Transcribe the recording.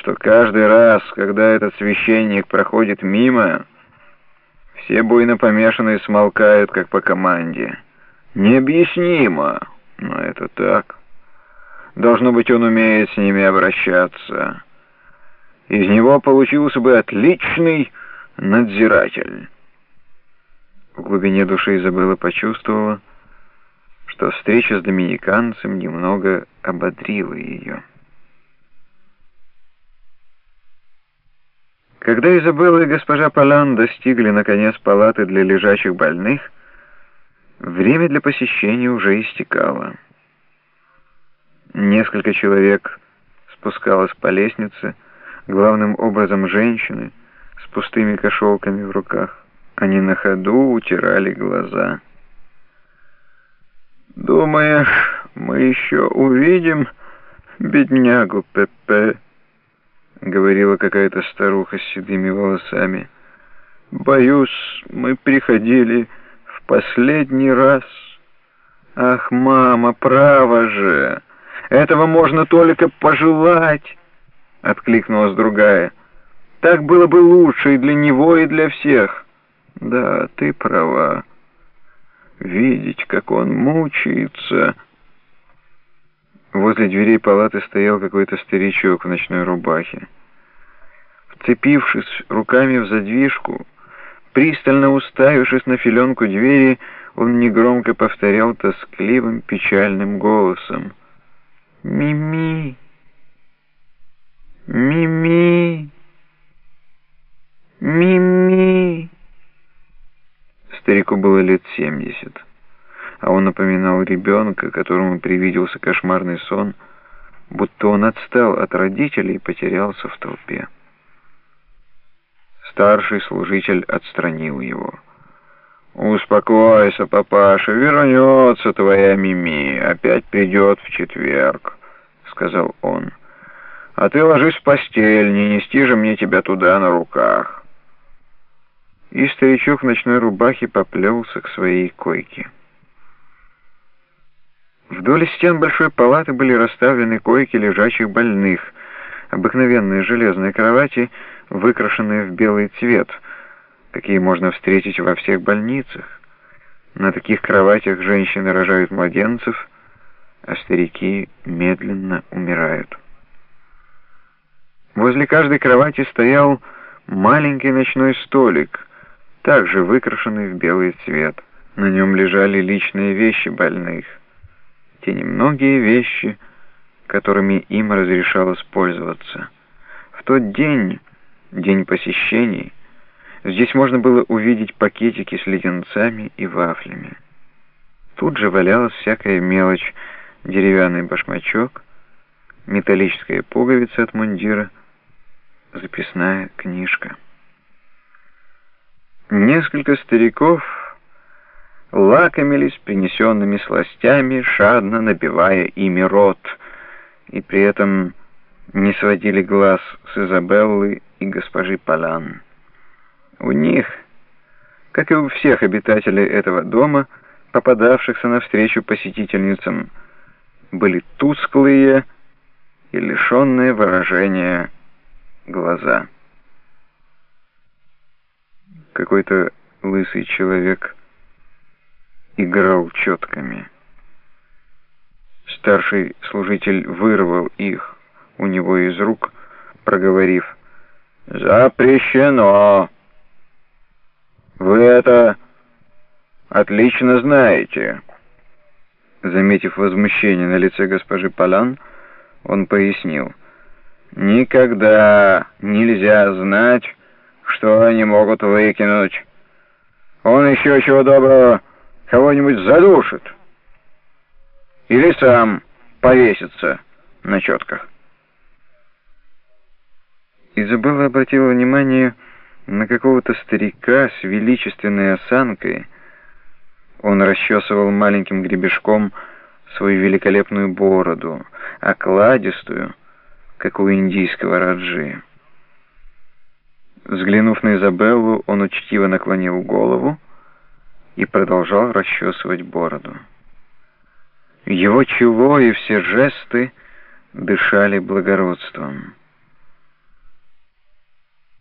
что каждый раз, когда этот священник проходит мимо, все буйно помешанные смолкают, как по команде. Необъяснимо, но это так. Должно быть, он умеет с ними обращаться. Из него получился бы отличный надзиратель. В глубине души Изабелла почувствовала, что встреча с доминиканцем немного ободрила ее. Когда Изабелла и госпожа Полан достигли, наконец, палаты для лежачих больных, время для посещения уже истекало. Несколько человек спускалось по лестнице, главным образом женщины, с пустыми кошелками в руках. Они на ходу утирали глаза. «Думаешь, мы еще увидим беднягу Пепе?» — говорила какая-то старуха с седыми волосами. «Боюсь, мы приходили в последний раз. Ах, мама, право же!» Этого можно только пожелать, — откликнулась другая. Так было бы лучше и для него, и для всех. Да, ты права. Видеть, как он мучается. Возле дверей палаты стоял какой-то старичок в ночной рубахе. Вцепившись руками в задвижку, пристально уставившись на филенку двери, он негромко повторял тоскливым печальным голосом. Мими, Мими, Мими. Старику было лет семьдесят, а он напоминал ребенка, которому привиделся кошмарный сон, будто он отстал от родителей и потерялся в толпе. Старший служитель отстранил его. «Успокойся, папаша, вернется твоя Мими, опять придет в четверг», — сказал он. «А ты ложись в постель, не нести же мне тебя туда на руках». И старичок в ночной рубахе поплелся к своей койке. Вдоль стен большой палаты были расставлены койки лежачих больных, обыкновенные железные кровати, выкрашенные в белый цвет — какие можно встретить во всех больницах. На таких кроватях женщины рожают младенцев, а старики медленно умирают. Возле каждой кровати стоял маленький ночной столик, также выкрашенный в белый цвет. На нем лежали личные вещи больных, те немногие вещи, которыми им разрешалось пользоваться. В тот день, день посещений, Здесь можно было увидеть пакетики с леденцами и вафлями. Тут же валялась всякая мелочь, деревянный башмачок, металлическая пуговица от мундира, записная книжка. Несколько стариков лакомились принесенными сластями, шадно набивая ими рот, и при этом не сводили глаз с Изабеллы и госпожи Палан. У них, как и у всех обитателей этого дома, попадавшихся навстречу посетительницам, были тусклые и лишенные выражения глаза. Какой-то лысый человек играл четками. Старший служитель вырвал их у него из рук, проговорив «Запрещено!» «Вы это отлично знаете». Заметив возмущение на лице госпожи Полян, он пояснил. «Никогда нельзя знать, что они могут выкинуть. Он еще чего доброго кого-нибудь задушит. Или сам повесится на четках». Изабелла обратила внимание на какого-то старика с величественной осанкой. Он расчесывал маленьким гребешком свою великолепную бороду, окладистую, как у индийского раджи. Взглянув на Изабеллу, он учтиво наклонил голову и продолжал расчесывать бороду. Его чело и все жесты дышали благородством.